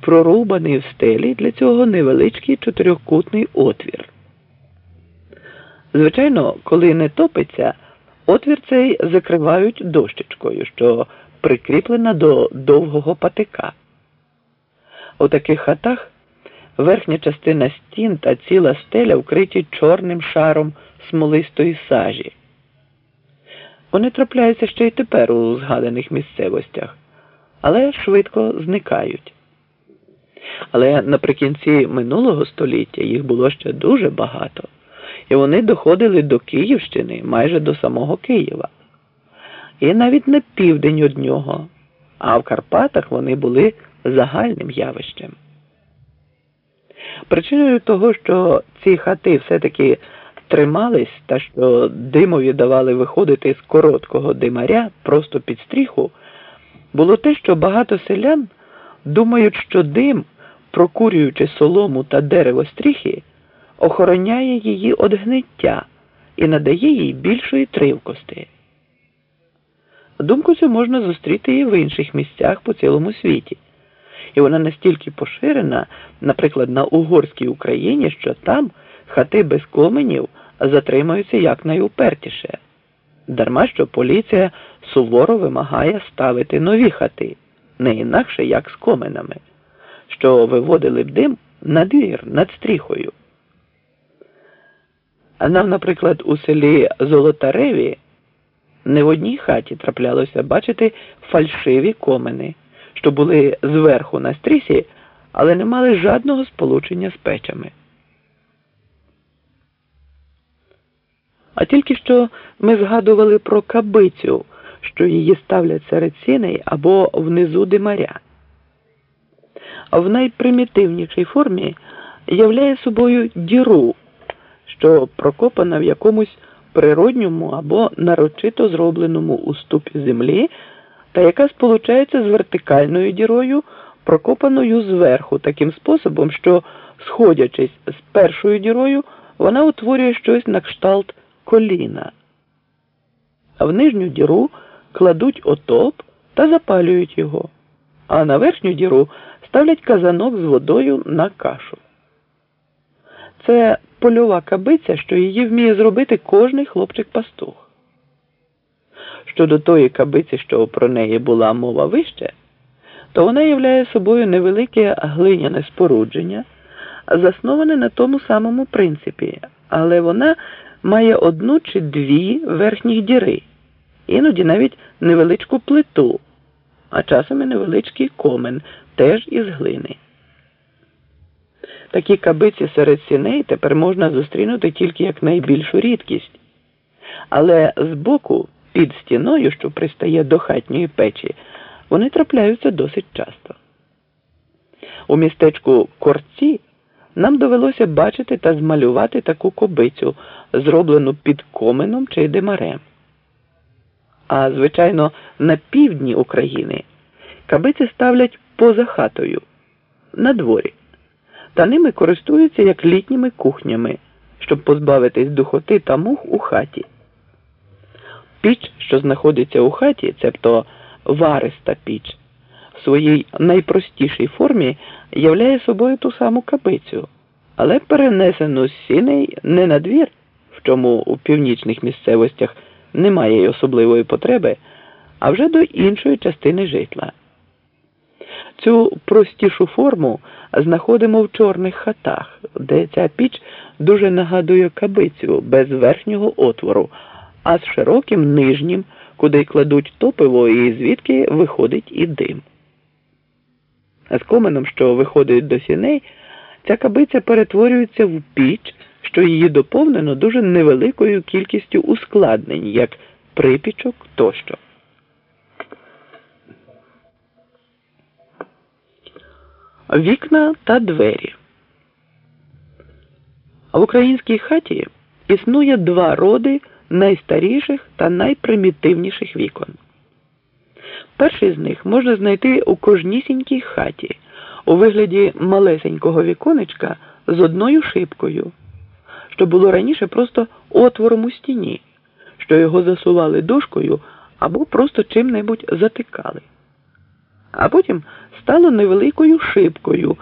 прорубаний в стелі для цього невеличкий чотирьохкутний отвір. Звичайно, коли не топиться, отвір цей закривають дощечкою, що прикріплена до довгого патика. У таких хатах верхня частина стін та ціла стеля вкриті чорним шаром смолистої сажі. Вони трапляються ще й тепер у згаданих місцевостях, але швидко зникають. Але наприкінці минулого століття їх було ще дуже багато, і вони доходили до Київщини майже до самого Києва. І навіть на південь від нього, а в Карпатах вони були загальним явищем. Причиною того, що ці хати все-таки тримались та що димові давали виходити з короткого димаря просто під стріху, було те, що багато селян думають, що дим, прокурюючи солому та дерево стріхи, охороняє її від гниття і надає їй більшої тривкості. Думку цю можна зустріти і в інших місцях по цілому світі. І вона настільки поширена, наприклад, на угорській Україні, що там хати без коменів затримуються якнайупертіше. Дарма що поліція суворо вимагає ставити нові хати, не інакше як з коменами, що виводили б дим на двір над стріхою. А нам, наприклад, у селі Золотареві не в одній хаті траплялося бачити фальшиві комини, що були зверху на стрісі, але не мали жодного сполучення з печами. А тільки що ми згадували про кабицю, що її ставлять серед сіней або внизу димаря. В найпримітивнішій формі являє собою діру, що прокопана в якомусь природньому або нарочито зробленому уступі землі, та яка сполучається з вертикальною дірою, прокопаною зверху, таким способом, що, сходячись з першою дірою, вона утворює щось на кшталт коліна. А в нижню діру кладуть отоп та запалюють його, а на верхню діру ставлять казанок з водою на кашу. Це польова кабиця, що її вміє зробити кожний хлопчик-пастух. Щодо тої кабиці, що про неї була мова вище, то вона являє собою невелике глиняне спорудження, засноване на тому самому принципі, але вона має одну чи дві верхніх діри, іноді навіть невеличку плиту, а часом і невеличкий комен, теж із глини. Такі кабиці серед сіней тепер можна зустрінути тільки як найбільшу рідкість, але збоку, під стіною, що пристає до хатньої печі, вони трапляються досить часто. У містечку Корці нам довелося бачити та змалювати таку кобицю, зроблену під коменом чи димарем. А звичайно, на півдні України кабиці ставлять поза хатою на дворі, та ними користуються як літніми кухнями, щоб позбавитись духоти та мух у хаті. Піч, що знаходиться у хаті, цебто вариста піч, в своїй найпростішій формі являє собою ту саму капицю, але перенесену з сіней не на двір, в чому у північних місцевостях немає й особливої потреби, а вже до іншої частини житла. Цю простішу форму знаходимо в чорних хатах, де ця піч дуже нагадує кабицю без верхнього отвору, а з широким нижнім, куди кладуть топиво і звідки виходить і дим. З коменом, що виходить до сіней, ця кабиця перетворюється в піч, що її доповнено дуже невеликою кількістю ускладнень, як припічок тощо. Вікна та двері. В українській хаті існує два роди найстаріших та найпримітивніших вікон. Перший з них можна знайти у кожнісінькій хаті у вигляді малесенького віконечка з одною шибкою, що було раніше просто отвором у стіні, що його засували дошкою або просто чим-небудь затикали. А потім стало невеликою шибкою.